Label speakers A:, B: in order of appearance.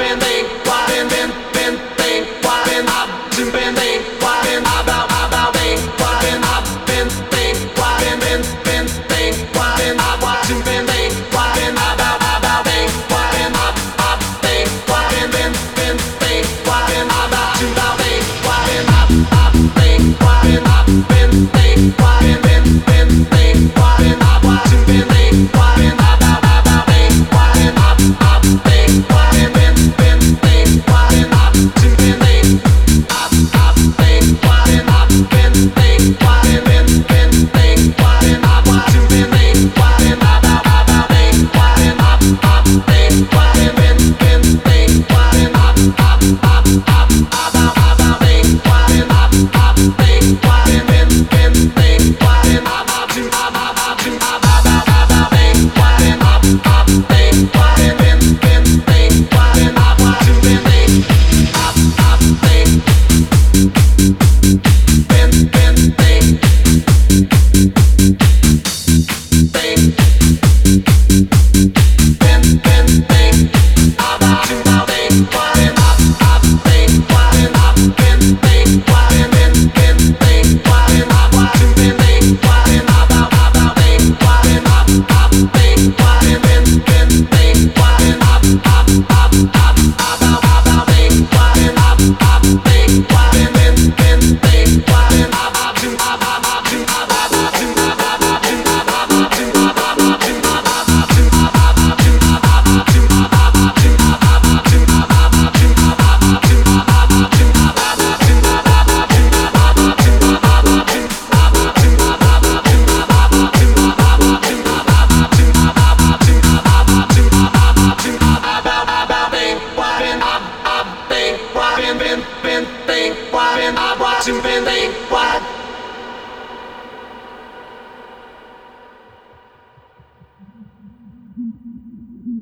A: been thinking. I watch you and they watch.